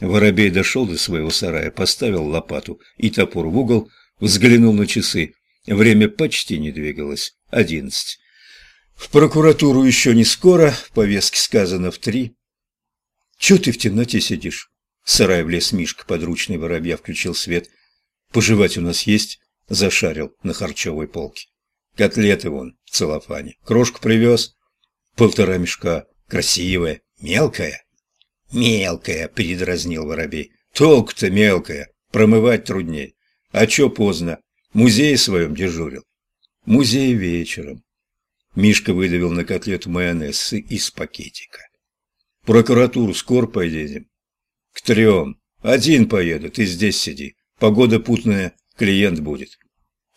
Воробей дошел до своего сарая, поставил лопату и топор в угол, взглянул на часы. Время почти не двигалось. Одиннадцать. В прокуратуру еще не скоро, в повестке сказано в три. Чего ты в темноте сидишь? В сарай влез Мишка, подручный воробья включил свет. Пожевать у нас есть? Зашарил на харчевой полке. Котлеты вон в целлофане. Крошку привез. Полтора мешка. Красивая, мелкая. Мелкая, передразнил воробей. Толк-то мелкая, промывать трудней. А чё поздно? Музей своем дежурил. Музей вечером. Мишка выдавил на котлету майонез из пакетика. Прокуратуру скоро поедем. К трем. Один поеду, ты здесь сиди. Погода путная, клиент будет.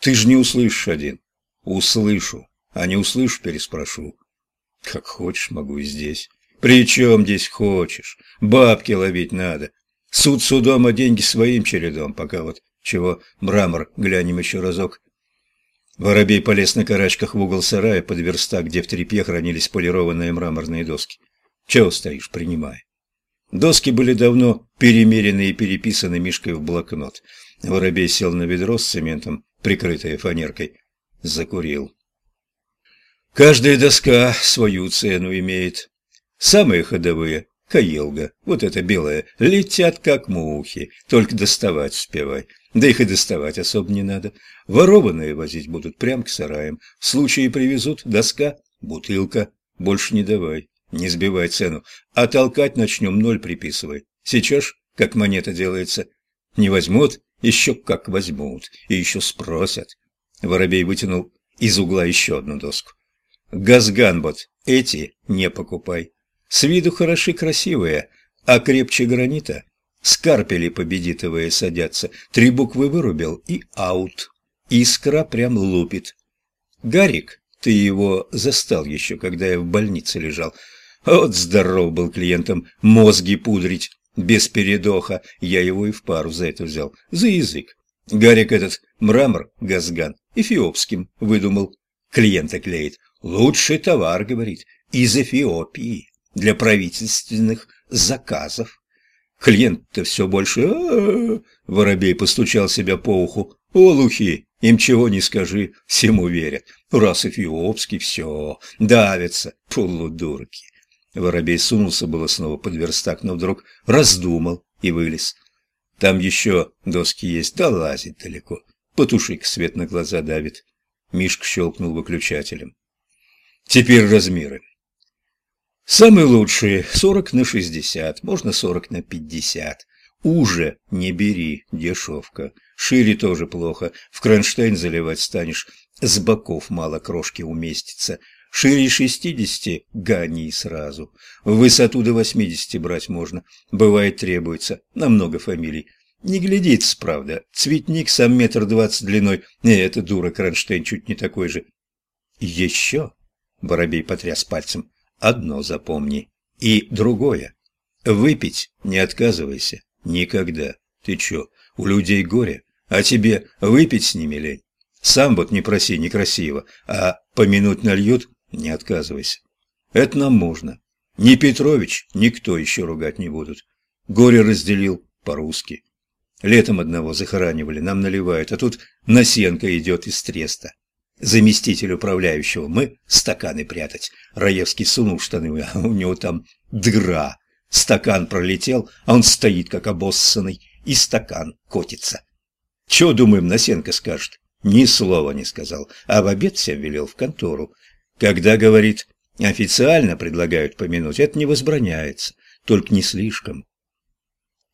Ты же не услышишь один. Услышу. А не услышу, переспрошу. Как хочешь, могу и здесь. При чем здесь хочешь? Бабки ловить надо. Суд судом, а деньги своим чередом. Пока вот чего, мрамор, глянем еще разок. Воробей полез на карачках в угол сарая под верстак, где в тряпье хранились полированные мраморные доски. Чего стоишь, принимай. Доски были давно перемерены и переписаны Мишкой в блокнот. Воробей сел на ведро с цементом, прикрытое фанеркой. Закурил. Каждая доска свою цену имеет. Самые ходовые — каелга, вот эта белая, летят как мухи, только доставать успевай. Да их и доставать особо не надо. Ворованные возить будут прям к сараям. В случае привезут доска, бутылка, больше не давай. Не сбивай цену, а толкать начнем ноль приписывай. Сейчас, как монета делается, не возьмут, еще как возьмут, и еще спросят. Воробей вытянул из угла еще одну доску. Газганбот, эти не покупай. С виду хороши красивые, а крепче гранита. Скарпели победитовые садятся, три буквы вырубил и аут. Искра прям лупит. Гарик, ты его застал еще, когда я в больнице лежал, вот здоров был клиентом мозги пудрить без передоха. Я его и в пару за это взял. За язык. Гарик этот мрамор, газган, эфиопским выдумал. Клиента клеит. Лучший товар, говорит, из Эфиопии для правительственных заказов. Клиент-то все больше... А -а -а Воробей постучал себя по уху. Олухи, им чего не скажи, всему верят. Раз эфиопский, все, давятся, полудурки. Воробей сунулся было снова под верстак, но вдруг раздумал и вылез. Там еще доски есть, да лазить далеко. Потушик свет на глаза давит. Мишка щелкнул выключателем. Теперь размеры. Самые лучшие – 40 на 60, можно 40 на 50. Уже не бери, дешевка. Шире тоже плохо, в кронштейн заливать станешь. С боков мало крошки уместится. Шире шестидесяти – гони сразу. Высоту до восьмидесяти брать можно. Бывает требуется. На много фамилий. Не глядится, правда. Цветник сам метр двадцать длиной. Не, это дура, Кронштейн чуть не такой же. Еще, Воробей потряс пальцем, одно запомни. И другое. Выпить не отказывайся. Никогда. Ты чё, у людей горе, а тебе выпить с ними лень? Сам вот не проси некрасиво, а помянуть нальют не отказывайся. Это нам можно. Ни Петрович, никто еще ругать не будут. Горе разделил по-русски. Летом одного захоранивали, нам наливают, а тут Насенко идет из треста. Заместитель управляющего мы стаканы прятать. Раевский сунул штаны, а у него там дыра. Стакан пролетел, а он стоит, как обоссанный, и стакан котится. Чего, думаем, Насенко скажет? Ни слова не сказал, а в обед всем велел в контору. Когда, говорит, официально предлагают помянуть, это не возбраняется, только не слишком.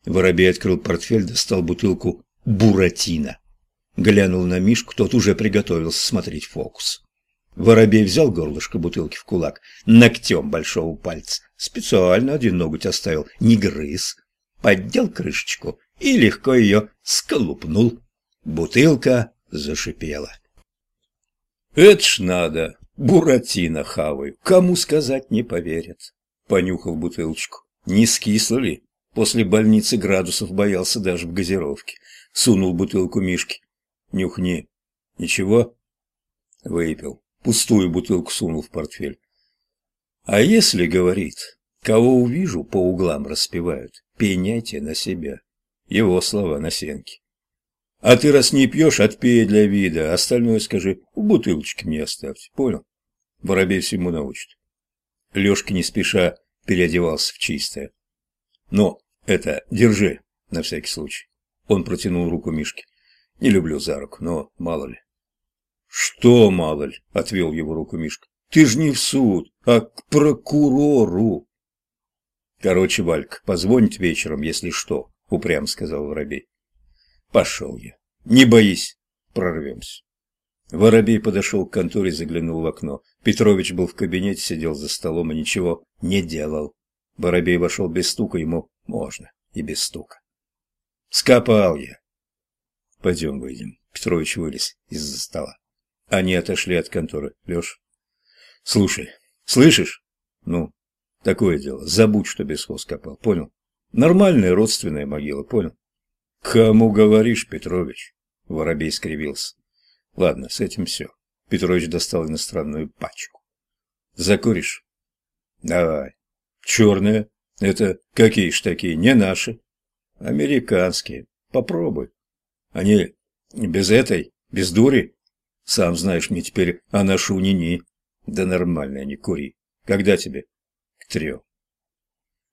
Воробей открыл портфель, достал бутылку «Буратино». Глянул на Мишку, тот уже приготовился смотреть фокус. Воробей взял горлышко бутылки в кулак, ногтем большого пальца, специально один ноготь оставил, не грыз, поддел крышечку и легко ее сколупнул. Бутылка зашипела. «Это ж надо!» Буратино хаваю. Кому сказать не поверят. Понюхал бутылочку. Не скисло? После больницы градусов боялся даже в газировке. Сунул бутылку Мишке. Нюхни. Ничего? Выпил. Пустую бутылку сунул в портфель. А если, говорит, кого увижу, по углам распевают, пеняйте на себя. Его слова на сенке. А ты раз не пьешь, отпей для вида, остальное скажи, в бутылочке мне оставьте, понял? Воробей всему научит. Лешка не спеша переодевался в чистое. Но это, держи, на всякий случай. Он протянул руку Мишке. Не люблю за руку, но мало ли. Что мало ли, отвел его руку Мишка. Ты ж не в суд, а к прокурору. Короче, Вальк, позвонить вечером, если что, упрям сказал Воробей. Пошел я. Не боись, прорвемся. Воробей подошел к конторе, заглянул в окно. Петрович был в кабинете, сидел за столом и ничего не делал. Воробей вошел без стука, ему можно и без стука. Скопал я. Пойдем выйдем. Петрович вылез из-за стола. Они отошли от конторы. Леш, слушай, слышишь? Ну, такое дело. Забудь, что бесхоз копал. Понял? Нормальная родственная могила. Понял? Кому говоришь, Петрович? Воробей скривился. Ладно, с этим все. Петрович достал иностранную пачку. Закуришь? Давай. Черная. Это какие ж такие? Не наши. Американские. Попробуй. Они без этой, без дури. Сам знаешь, мне теперь она шунини. Да нормально, не кури. Когда тебе? К трем.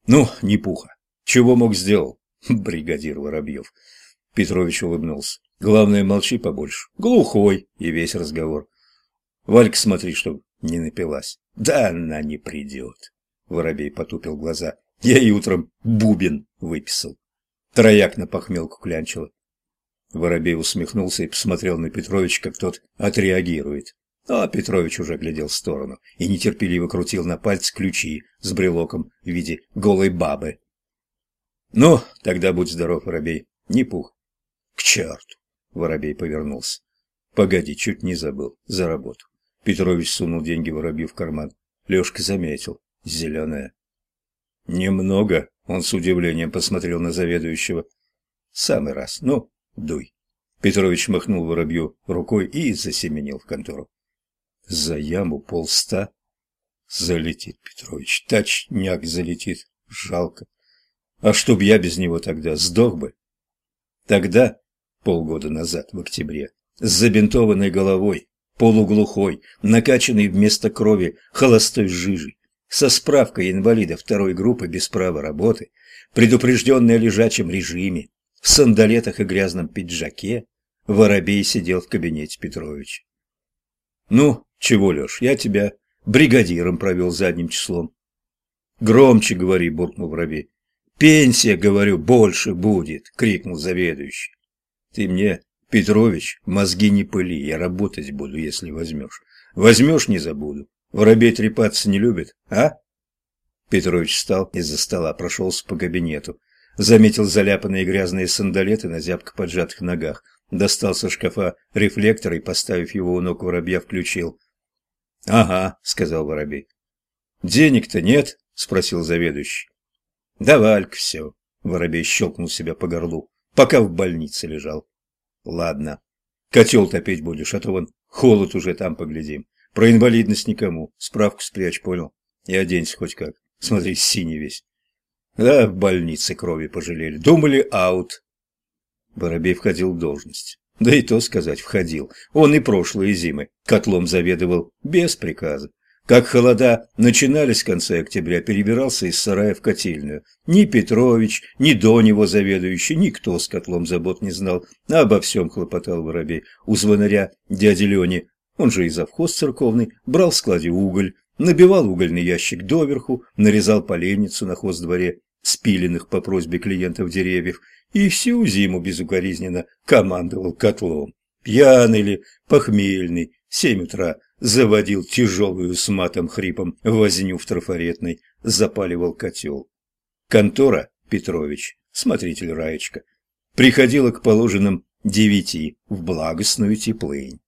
Ну, не пуха. Чего мог сделал? Бригадир Воробьев. Петрович улыбнулся. Главное, молчи побольше. Глухой и весь разговор. Валька, смотри, чтоб не напилась. Да она не придет. Воробей потупил глаза. Я и утром бубен выписал. Трояк на похмелку клянчила. Воробей усмехнулся и посмотрел на Петровича, как тот отреагирует. А Петрович уже глядел в сторону и нетерпеливо крутил на пальце ключи с брелоком в виде голой бабы. «Ну, тогда будь здоров, Воробей, не пух». «К черту!» — Воробей повернулся. «Погоди, чуть не забыл. За работу». Петрович сунул деньги Воробью в карман. Лешка заметил. Зеленая. «Немного», — он с удивлением посмотрел на заведующего. «Самый раз. Ну, дуй». Петрович махнул воробью рукой и засеменил в контору. «За яму полста?» «Залетит, Петрович, точняк залетит. Жалко. А чтоб я без него тогда сдох бы?» Тогда, полгода назад, в октябре, с забинтованной головой, полуглухой, накачанный вместо крови холостой жижей, со справкой инвалида второй группы без права работы, предупрежденный о лежачем режиме, в сандалетах и грязном пиджаке, Воробей сидел в кабинете Петрович. «Ну, чего, Леш, я тебя бригадиром провел задним числом». «Громче говори», — буркнул Воробей. «Пенсия, говорю, больше будет!» — крикнул заведующий. «Ты мне, Петрович, мозги не пыли, я работать буду, если возьмешь. Возьмешь, не забуду. Воробей трепаться не любит, а?» Петрович встал из-за стола, прошелся по кабинету, заметил заляпанные грязные сандалеты на зябко поджатых ногах, достал со шкафа рефлектор и, поставив его у ног воробья, включил. «Ага», — сказал воробей. «Денег-то нет?» — спросил заведующий. «Да, Вальк, все», — воробей щелкнул себя по горлу, пока в больнице лежал. «Ладно, котел топить будешь, а то вон холод уже там поглядим». Про инвалидность никому. Справку спрячь, понял? И оденься хоть как. Смотри, синий весь. Да, в больнице крови пожалели. Думали, аут. Воробей входил в должность. Да и то сказать, входил. Он и прошлые зимы котлом заведовал без приказа. Как холода начинались в конце октября, перебирался из сарая в котельную. Ни Петрович, ни до него заведующий, никто с котлом забот не знал. А обо всем хлопотал Воробей. У звонаря дяди Лени он же и завхоз церковный, брал в складе уголь, набивал угольный ящик доверху, нарезал поленницу на хоздворе, спиленных по просьбе клиентов деревьев, и всю зиму безукоризненно командовал котлом. Пьяный ли, похмельный, семь утра заводил тяжелую с матом хрипом возню в трафаретной, запаливал котел. Контора Петрович, смотритель Раечка, приходила к положенным девяти в благостную теплынь.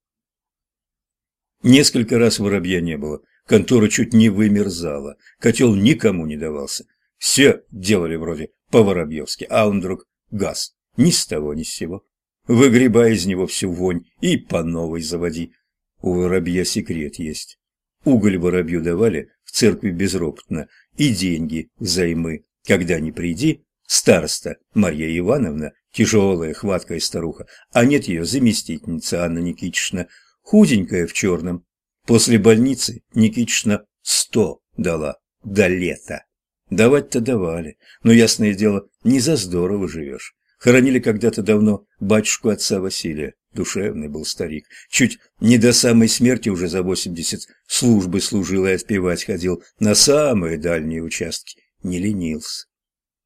Несколько раз воробья не было. Контора чуть не вымерзала. Котел никому не давался. Все делали вроде по-воробьевски, а он вдруг газ. Ни с того, ни с сего. Выгребай из него всю вонь и по новой заводи. У воробья секрет есть. Уголь воробью давали в церкви безропотно и деньги взаймы. Когда не приди, Староста Марья Ивановна, тяжелая, хваткая старуха, а нет ее заместительница Анна Никитична, худенькая в черном. После больницы Никитична сто дала до лета. Давать-то давали, но, ясное дело, не за здорово живешь. Хоронили когда-то давно батюшку отца Василия. Душевный был старик. Чуть не до самой смерти уже за восемьдесят службы служил и отпевать ходил на самые дальние участки. Не ленился.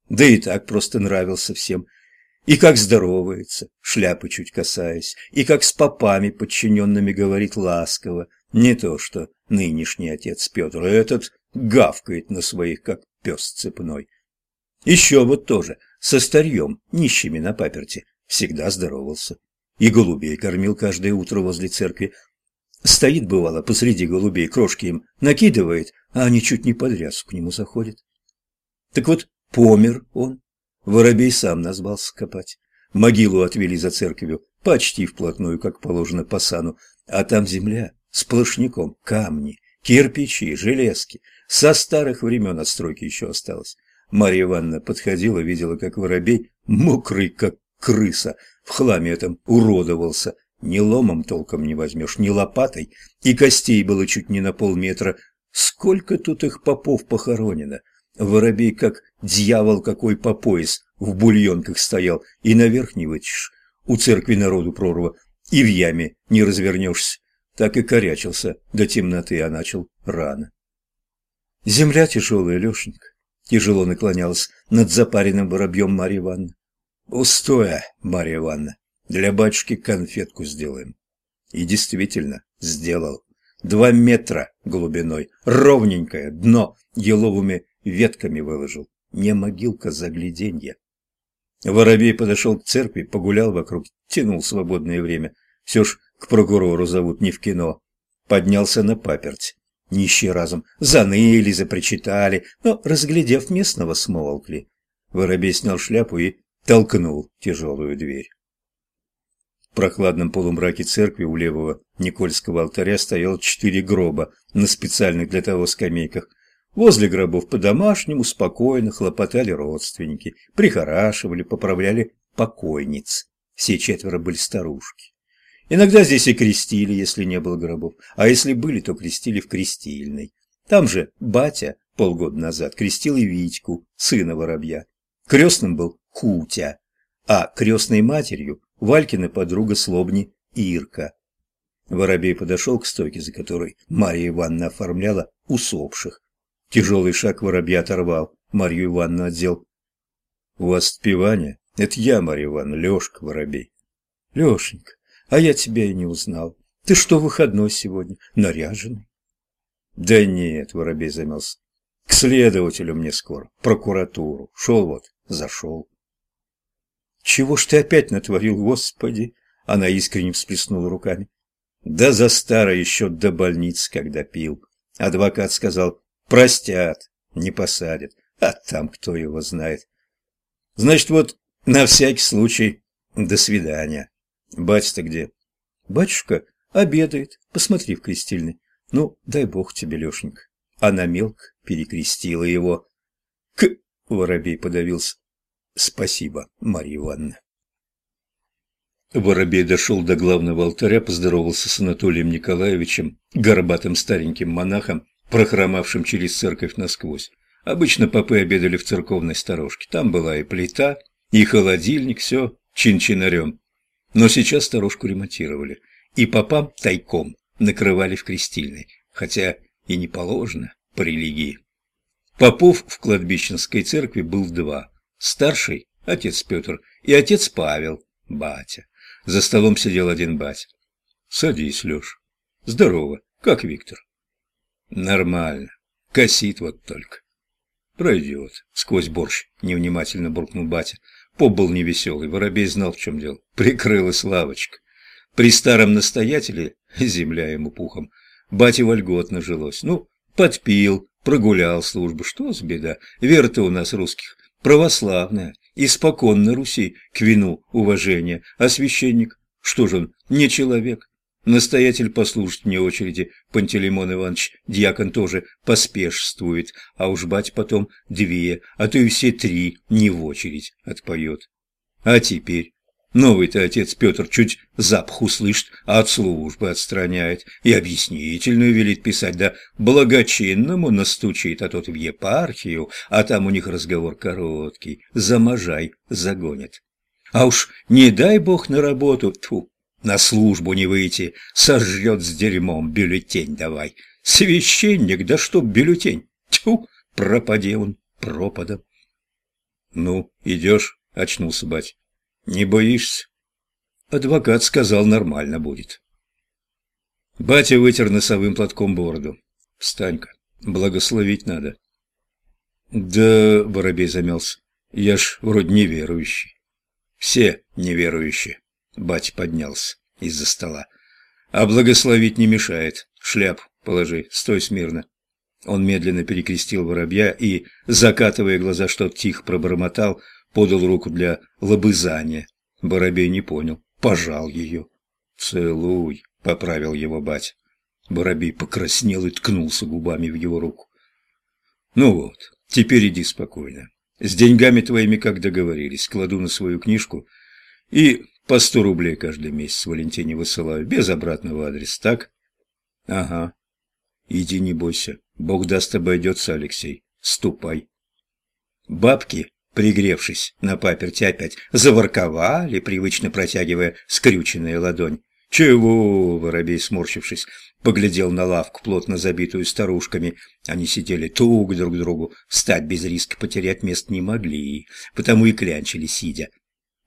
Да и так просто нравился всем. И как здоровается, шляпы чуть касаясь, и как с попами подчиненными говорит ласково. Не то, что нынешний отец Петр, этот гавкает на своих, как пес цепной. Еще вот тоже, со старьем, нищими на паперти, всегда здоровался. И голубей кормил каждое утро возле церкви. Стоит, бывало, посреди голубей, крошки им накидывает, а они чуть не под рясу к нему заходят. Так вот, помер он. Воробей сам назвался копать. Могилу отвели за церковью, почти вплотную, как положено по сану, а там земля, сплошняком, камни, кирпичи, железки. Со старых времен от стройки еще осталось. Марья Ивановна подходила, видела, как воробей, мокрый, как крыса, в хламе этом уродовался. Ни ломом толком не возьмешь, ни лопатой, и костей было чуть не на полметра. Сколько тут их попов похоронено! Воробей, как дьявол какой по пояс, в бульонках стоял, и наверх не вытечешь. У церкви народу прорва, и в яме не развернешься. Так и корячился до темноты, а начал рано. Земля тяжелая, Лешенька, тяжело наклонялась над запаренным воробьем Марья Ивановна. Устоя, Марья Ивановна, для батюшки конфетку сделаем. И действительно, сделал. Два метра глубиной, ровненькое дно, еловыми ветками выложил. Не могилка загляденья. Воробей подошел к церкви, погулял вокруг, тянул свободное время. Все ж к прокурору зовут не в кино. Поднялся на паперть. Нищие разом заныли, запричитали, но, разглядев местного, смолкли. Воробей снял шляпу и толкнул тяжелую дверь. В прохладном полумраке церкви у левого Никольского алтаря стоял четыре гроба на специальных для того скамейках. Возле гробов по-домашнему спокойно хлопотали родственники, прихорашивали, поправляли покойниц. Все четверо были старушки. Иногда здесь и крестили, если не было гробов, а если были, то крестили в крестильной. Там же батя полгода назад крестил и Витьку, сына воробья. Крестным был Кутя, а крестной матерью Валькина подруга Слобни Ирка. Воробей подошел к стойке, за которой Марья Ивановна оформляла усопших. Тяжелый шаг воробья оторвал, Марью Ивановну отдел. «У вас отпевание? Это я, Марья Ивановна, Лешка Воробей». «Лешенька, а я тебя и не узнал. Ты что, выходной сегодня? Наряженный?» «Да нет», — Воробей замялся. «К следователю мне скоро, прокуратуру. Шел вот, зашел». «Чего ж ты опять натворил, Господи?» Она искренне всплеснула руками. «Да за старое еще до больницы, когда пил». Адвокат сказал, простят, не посадят, а там кто его знает. Значит, вот на всякий случай до свидания. Батя-то где? Батюшка обедает, посмотри в крестильный. Ну, дай бог тебе, Лешенька. Она мелко перекрестила его. К... Воробей подавился. Спасибо, Марья Ивановна. Воробей дошел до главного алтаря, поздоровался с Анатолием Николаевичем, горбатым стареньким монахом, прохромавшим через церковь насквозь. Обычно попы обедали в церковной сторожке. Там была и плита, и холодильник, все чин-чинарем. Но сейчас сторожку ремонтировали, и попам тайком накрывали в крестильной, хотя и не положено по религии. Попов в кладбищенской церкви был два. Старший – отец Петр, и отец Павел – батя. За столом сидел один батя. «Садись, Леш. Здорово. Как Виктор?» «Нормально. Косит вот только». «Пройдет», — сквозь борщ невнимательно буркнул батя. Поп был невеселый, воробей знал, в чем дело. Прикрылась лавочка. При старом настоятеле, земля ему пухом, бате вольготно жилось. Ну, подпил, прогулял службу. Что за беда? Вера-то у нас русских православная, испокон на Руси к вину уважение, а священник, что же он, не человек? Настоятель послушать мне очереди, Пантелеймон Иванович, дьякон тоже поспешствует, а уж бать потом две, а то и все три не в очередь отпоет. А теперь? Новый-то отец Петр чуть запах услышит, а от службы отстраняет. И объяснительную велит писать, да благочинному настучит, а тот в епархию, а там у них разговор короткий, за можай загонят. А уж не дай бог на работу, тьфу, на службу не выйти, сожрет с дерьмом, бюллетень давай. Священник, да что бюллетень? Тьфу, пропади он пропадом. Ну, идешь, очнулся бать. Не боишься? Адвокат сказал, нормально будет. Батя вытер носовым платком бороду. Встань-ка, благословить надо. Да, Воробей замялся, я ж вроде неверующий. Все неверующие. Батя поднялся из-за стола. А благословить не мешает. Шляп положи, стой смирно. Он медленно перекрестил воробья и, закатывая глаза, что-то тихо пробормотал, подал руку для лобызания. Воробей не понял, пожал ее. «Целуй», — поправил его бать. Воробей покраснел и ткнулся губами в его руку. «Ну вот, теперь иди спокойно. С деньгами твоими, как договорились, кладу на свою книжку и по сто рублей каждый месяц Валентине высылаю, без обратного адреса, так? Ага. Иди, не бойся. Бог даст, обойдется, Алексей. Ступай. Бабки, пригревшись на паперти, опять заворковали, привычно протягивая скрюченная ладонь. «Чего?» — воробей, сморщившись, поглядел на лавку, плотно забитую старушками. Они сидели туго друг к другу, встать без риска потерять мест не могли, потому и клянчили, сидя.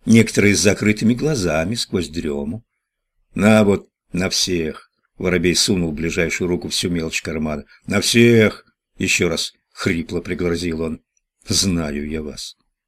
Некоторые с закрытыми глазами, сквозь дрему. «На вот, на всех!» — воробей сунул в ближайшую руку всю мелочь кармана. «На всех!» — еще раз хрипло пригрозил он. «Знаю я вас.